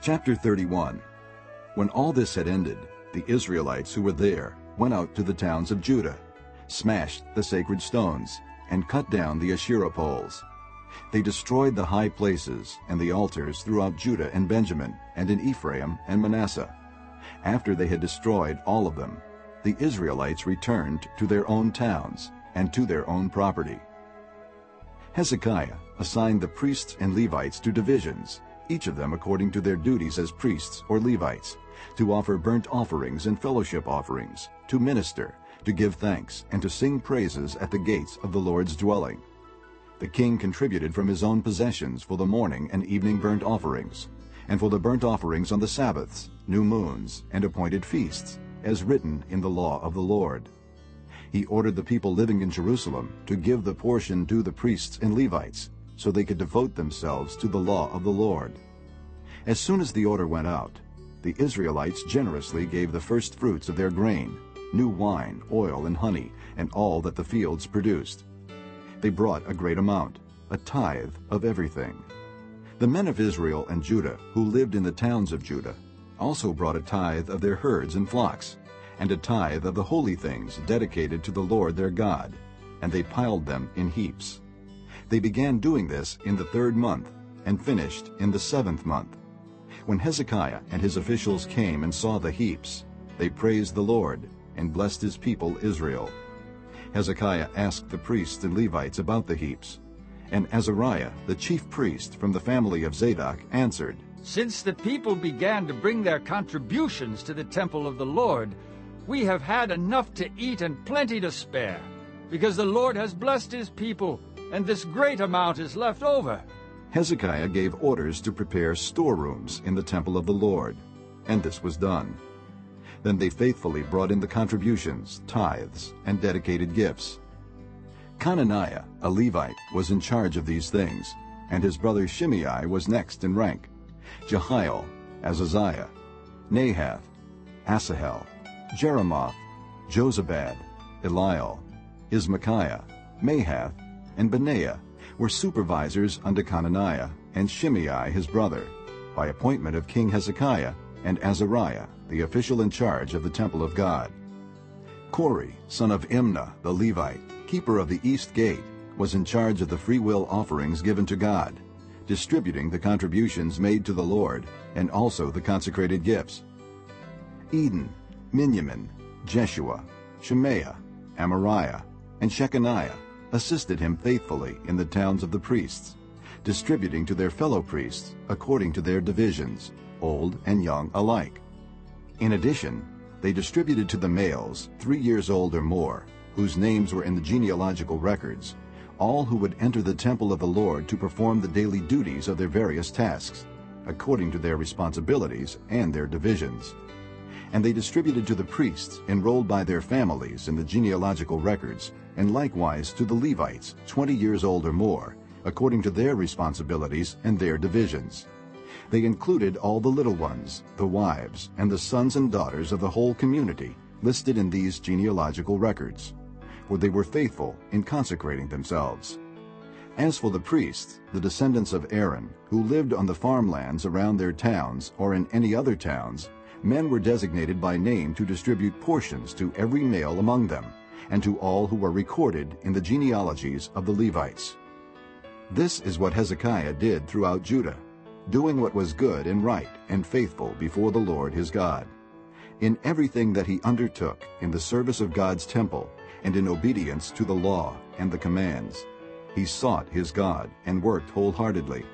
Chapter 31 When all this had ended, the Israelites who were there went out to the towns of Judah, smashed the sacred stones, and cut down the Asherah poles. They destroyed the high places and the altars throughout Judah and Benjamin, and in Ephraim and Manasseh. After they had destroyed all of them, the Israelites returned to their own towns and to their own property. Hezekiah assigned the priests and Levites to divisions, each of them according to their duties as priests or Levites, to offer burnt offerings and fellowship offerings, to minister, to give thanks, and to sing praises at the gates of the Lord's dwelling. The king contributed from his own possessions for the morning and evening burnt offerings, and for the burnt offerings on the Sabbaths, new moons, and appointed feasts, as written in the law of the Lord. He ordered the people living in Jerusalem to give the portion to the priests and Levites, so they could devote themselves to the law of the Lord. As soon as the order went out, the Israelites generously gave the first fruits of their grain, new wine, oil, and honey, and all that the fields produced. They brought a great amount, a tithe of everything. The men of Israel and Judah, who lived in the towns of Judah, also brought a tithe of their herds and flocks, and a tithe of the holy things dedicated to the Lord their God, and they piled them in heaps. They began doing this in the third month and finished in the seventh month. When Hezekiah and his officials came and saw the heaps, they praised the Lord and blessed his people Israel. Hezekiah asked the priests and Levites about the heaps, and Azariah, the chief priest from the family of Zadok, answered, Since the people began to bring their contributions to the temple of the Lord, we have had enough to eat and plenty to spare, because the Lord has blessed his people and this great amount is left over. Hezekiah gave orders to prepare storerooms in the temple of the Lord, and this was done. Then they faithfully brought in the contributions, tithes, and dedicated gifts. Conaniah, a Levite, was in charge of these things, and his brother Shimei was next in rank. Jehiel, Azaziah, Nahath, Asahel, Jerimoth, Jozabad, Eliel, Ismachiah, Mahath, and Benaiah were supervisors under Conaniah and Shimei his brother, by appointment of King Hezekiah and Azariah, the official in charge of the temple of God. Kore, son of Imnah the Levite, keeper of the east gate, was in charge of the freewill offerings given to God, distributing the contributions made to the Lord, and also the consecrated gifts. Eden, Miniamin, Jeshua, Shemaiah, Amariah, and Shechaniah assisted him faithfully in the towns of the priests, distributing to their fellow priests according to their divisions, old and young alike. In addition, they distributed to the males three years old or more, whose names were in the genealogical records, all who would enter the temple of the Lord to perform the daily duties of their various tasks, according to their responsibilities and their divisions. And they distributed to the priests enrolled by their families in the genealogical records and likewise to the Levites, 20 years old or more, according to their responsibilities and their divisions. They included all the little ones, the wives, and the sons and daughters of the whole community listed in these genealogical records, for they were faithful in consecrating themselves. As for the priests, the descendants of Aaron, who lived on the farmlands around their towns or in any other towns, men were designated by name to distribute portions to every male among them, and to all who were recorded in the genealogies of the Levites. This is what Hezekiah did throughout Judah, doing what was good and right and faithful before the Lord his God. In everything that he undertook in the service of God's temple and in obedience to the law and the commands, he sought his God and worked wholeheartedly.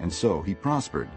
And so he prospered